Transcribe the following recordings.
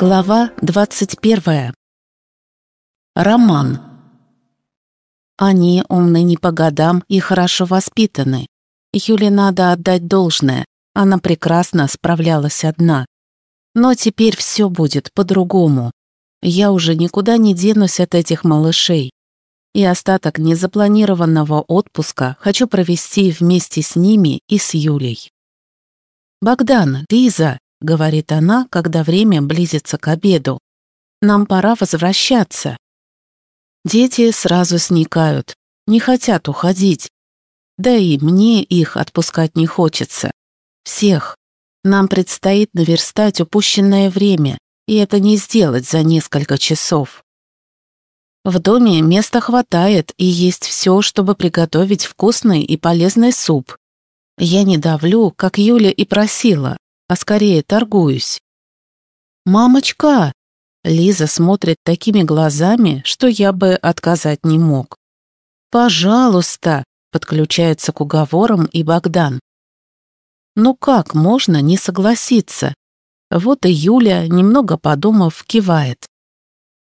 Глава 21. Роман. Они умны не по годам и хорошо воспитаны. Юле надо отдать должное, она прекрасно справлялась одна. Но теперь все будет по-другому. Я уже никуда не денусь от этих малышей. И остаток незапланированного отпуска хочу провести вместе с ними и с Юлей. «Богдан, Лиза!» — говорит она, когда время близится к обеду. «Нам пора возвращаться». Дети сразу сникают, не хотят уходить. Да и мне их отпускать не хочется. Всех. Нам предстоит наверстать упущенное время, и это не сделать за несколько часов. В доме места хватает и есть все, чтобы приготовить вкусный и полезный суп. Я не давлю, как Юля и просила, а скорее торгуюсь. «Мамочка!» Лиза смотрит такими глазами, что я бы отказать не мог. «Пожалуйста!» — подключается к уговорам и Богдан. Ну как можно не согласиться? Вот и Юля, немного подумав, кивает.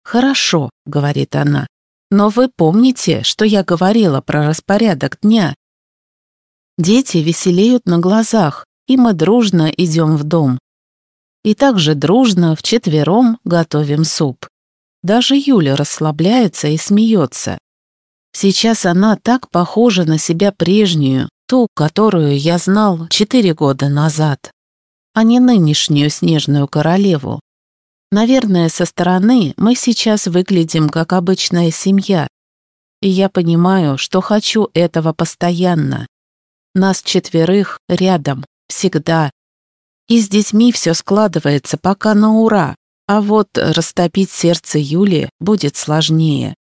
«Хорошо», — говорит она, — «но вы помните, что я говорила про распорядок дня?» Дети веселеют на глазах, и мы дружно идем в дом. И также дружно вчетвером готовим суп. Даже Юля расслабляется и смеется. Сейчас она так похожа на себя прежнюю, ту, которую я знал четыре года назад, а не нынешнюю снежную королеву. Наверное, со стороны мы сейчас выглядим как обычная семья, и я понимаю, что хочу этого постоянно. Нас четверых рядом, всегда. И с детьми все складывается пока на ура, а вот растопить сердце Юли будет сложнее.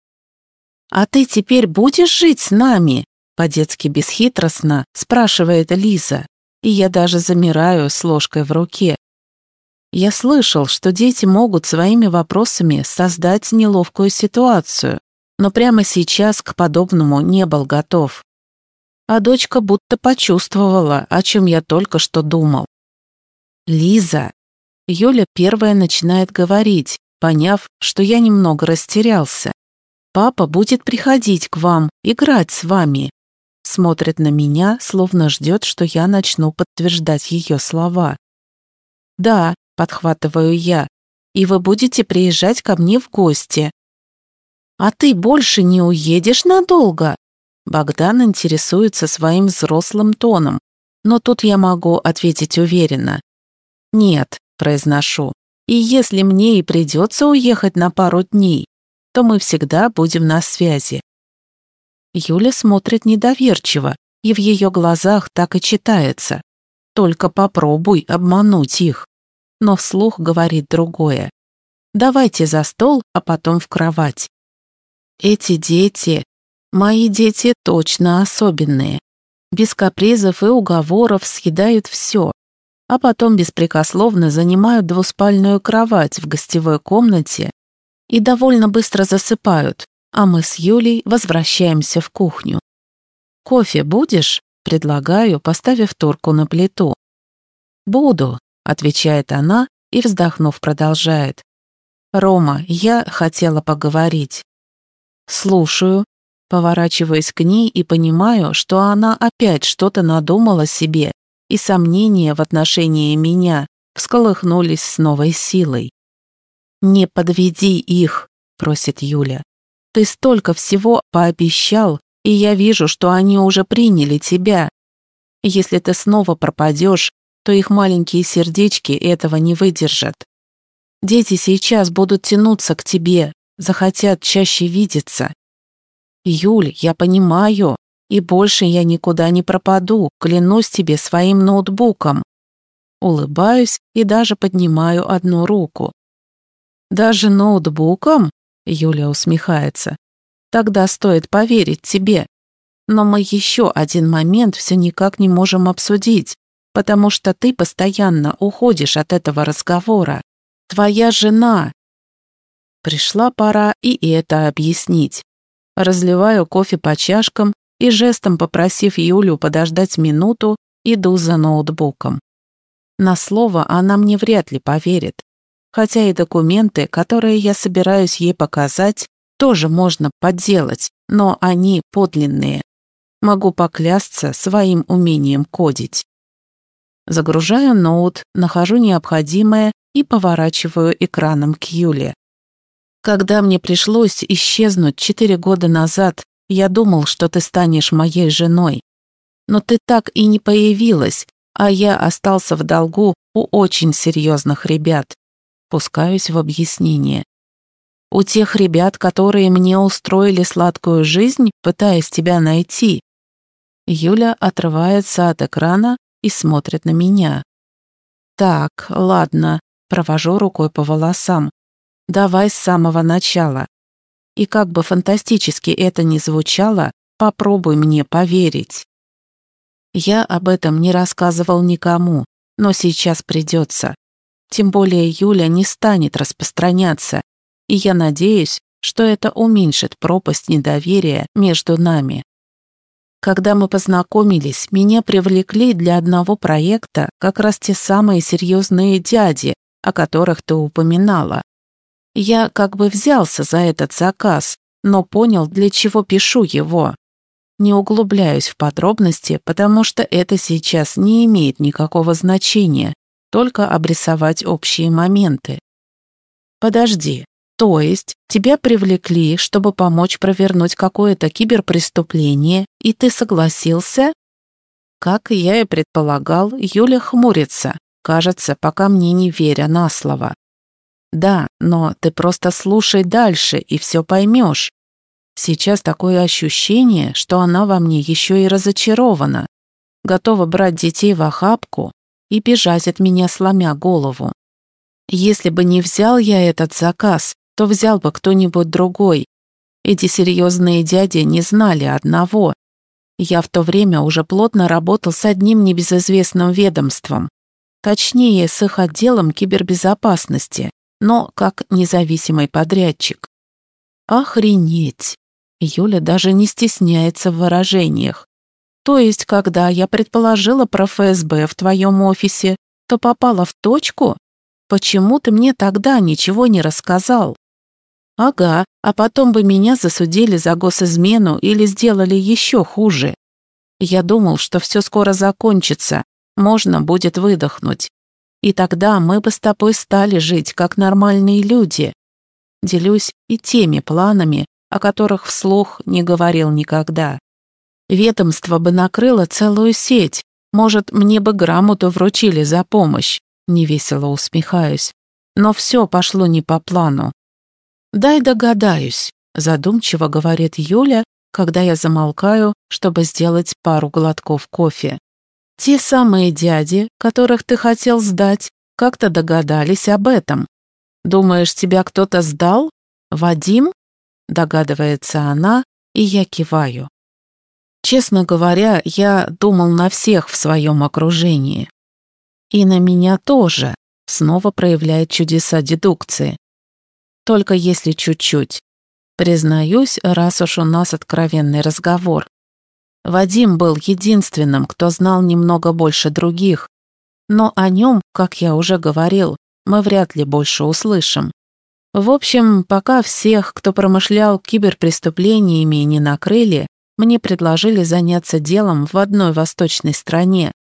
«А ты теперь будешь жить с нами?» По-детски бесхитростно спрашивает Лиза, и я даже замираю с ложкой в руке. Я слышал, что дети могут своими вопросами создать неловкую ситуацию, но прямо сейчас к подобному не был готов а дочка будто почувствовала, о чем я только что думал. «Лиза!» Юля первая начинает говорить, поняв, что я немного растерялся. «Папа будет приходить к вам, играть с вами». Смотрит на меня, словно ждет, что я начну подтверждать ее слова. «Да», — подхватываю я, «и вы будете приезжать ко мне в гости». «А ты больше не уедешь надолго?» Богдан интересуется своим взрослым тоном, но тут я могу ответить уверенно. «Нет», — произношу, «и если мне и придется уехать на пару дней, то мы всегда будем на связи». Юля смотрит недоверчиво, и в ее глазах так и читается. «Только попробуй обмануть их». Но вслух говорит другое. «Давайте за стол, а потом в кровать». Эти дети, Мои дети точно особенные. Без капризов и уговоров съедают все, а потом беспрекословно занимают двуспальную кровать в гостевой комнате и довольно быстро засыпают, а мы с Юлей возвращаемся в кухню. «Кофе будешь?» — предлагаю, поставив турку на плиту. «Буду», — отвечает она и, вздохнув, продолжает. «Рома, я хотела поговорить». «Слушаю», Поворачиваясь к ней и понимаю, что она опять что-то надумала себе, и сомнения в отношении меня всколыхнулись с новой силой. «Не подведи их», — просит Юля. «Ты столько всего пообещал, и я вижу, что они уже приняли тебя. Если ты снова пропадешь, то их маленькие сердечки этого не выдержат. Дети сейчас будут тянуться к тебе, захотят чаще видеться, «Юль, я понимаю, и больше я никуда не пропаду, клянусь тебе своим ноутбуком». Улыбаюсь и даже поднимаю одну руку. «Даже ноутбуком?» — Юля усмехается. «Тогда стоит поверить тебе. Но мы еще один момент все никак не можем обсудить, потому что ты постоянно уходишь от этого разговора. Твоя жена...» Пришла пора и это объяснить. Разливаю кофе по чашкам и жестом попросив Юлю подождать минуту, иду за ноутбуком. На слово она мне вряд ли поверит. хотя и документы, которые я собираюсь ей показать, тоже можно подделать, но они подлинные. Могу поклясться своим умением кодить. Загружаю ноут, нахожу необходимое и поворачиваю экраном к Юле. Когда мне пришлось исчезнуть четыре года назад, я думал, что ты станешь моей женой. Но ты так и не появилась, а я остался в долгу у очень серьезных ребят. Пускаюсь в объяснение. У тех ребят, которые мне устроили сладкую жизнь, пытаясь тебя найти. Юля отрывается от экрана и смотрит на меня. Так, ладно, провожу рукой по волосам. Давай с самого начала. И как бы фантастически это ни звучало, попробуй мне поверить. Я об этом не рассказывал никому, но сейчас придется. Тем более Юля не станет распространяться, и я надеюсь, что это уменьшит пропасть недоверия между нами. Когда мы познакомились, меня привлекли для одного проекта как раз те самые серьезные дяди, о которых ты упоминала. Я как бы взялся за этот заказ, но понял, для чего пишу его. Не углубляюсь в подробности, потому что это сейчас не имеет никакого значения, только обрисовать общие моменты. Подожди, то есть тебя привлекли, чтобы помочь провернуть какое-то киберпреступление, и ты согласился? Как я и предполагал, Юля хмурится, кажется, пока мне не веря на слово. Да, но ты просто слушай дальше и все поймешь. Сейчас такое ощущение, что она во мне еще и разочарована, готова брать детей в охапку и бежать от меня, сломя голову. Если бы не взял я этот заказ, то взял бы кто-нибудь другой. Эти серьезные дяди не знали одного. Я в то время уже плотно работал с одним небезызвестным ведомством, точнее, с их отделом кибербезопасности но как независимый подрядчик. Охренеть! Юля даже не стесняется в выражениях. То есть, когда я предположила про ФСБ в твоем офисе, то попала в точку? Почему ты мне тогда ничего не рассказал? Ага, а потом бы меня засудили за госизмену или сделали еще хуже. Я думал, что все скоро закончится, можно будет выдохнуть. И тогда мы бы с тобой стали жить, как нормальные люди. Делюсь и теми планами, о которых вслух не говорил никогда. Ведомство бы накрыло целую сеть. Может, мне бы грамоту вручили за помощь. Невесело усмехаюсь. Но все пошло не по плану. «Дай догадаюсь», — задумчиво говорит Юля, когда я замолкаю, чтобы сделать пару глотков кофе. Те самые дяди, которых ты хотел сдать, как-то догадались об этом. Думаешь, тебя кто-то сдал? Вадим? Догадывается она, и я киваю. Честно говоря, я думал на всех в своем окружении. И на меня тоже, снова проявляет чудеса дедукции. Только если чуть-чуть. Признаюсь, раз уж у нас откровенный разговор. Вадим был единственным, кто знал немного больше других, но о нем, как я уже говорил, мы вряд ли больше услышим. В общем, пока всех, кто промышлял киберпреступлениями, не накрыли, мне предложили заняться делом в одной восточной стране.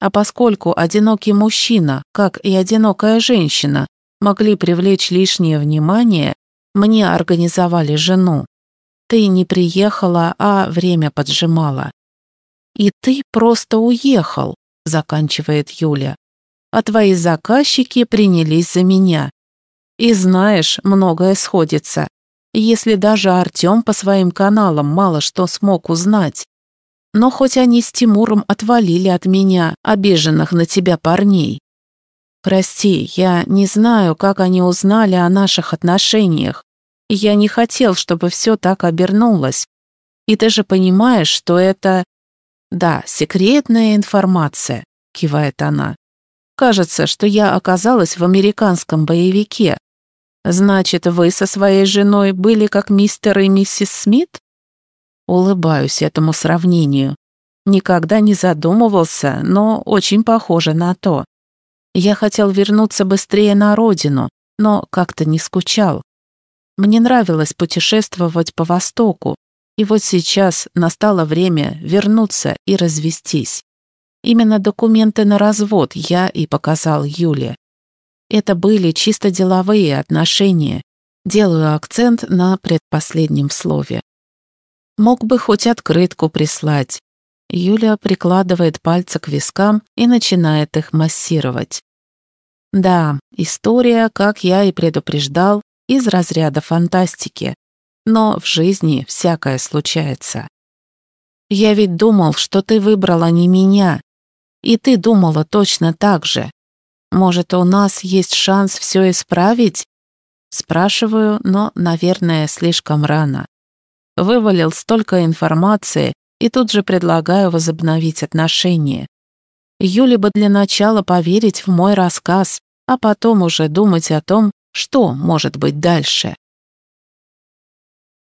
А поскольку одинокий мужчина, как и одинокая женщина, могли привлечь лишнее внимание, мне организовали жену. Ты не приехала, а время поджимало. И ты просто уехал, заканчивает Юля. А твои заказчики принялись за меня. И знаешь, многое сходится. Если даже Артем по своим каналам мало что смог узнать. Но хоть они с Тимуром отвалили от меня, обиженных на тебя парней. Прости, я не знаю, как они узнали о наших отношениях, я не хотел, чтобы все так обернулось. И ты же понимаешь, что это... Да, секретная информация, кивает она. Кажется, что я оказалась в американском боевике. Значит, вы со своей женой были как мистер и миссис Смит? Улыбаюсь этому сравнению. Никогда не задумывался, но очень похоже на то. Я хотел вернуться быстрее на родину, но как-то не скучал. Мне нравилось путешествовать по Востоку, и вот сейчас настало время вернуться и развестись. Именно документы на развод я и показал Юле. Это были чисто деловые отношения. Делаю акцент на предпоследнем слове. Мог бы хоть открытку прислать. Юля прикладывает пальцы к вискам и начинает их массировать. Да, история, как я и предупреждал, из разряда фантастики. Но в жизни всякое случается. Я ведь думал, что ты выбрала не меня. И ты думала точно так же. Может, у нас есть шанс все исправить? Спрашиваю, но, наверное, слишком рано. Вывалил столько информации и тут же предлагаю возобновить отношения. Юле бы для начала поверить в мой рассказ, а потом уже думать о том, что может быть дальше.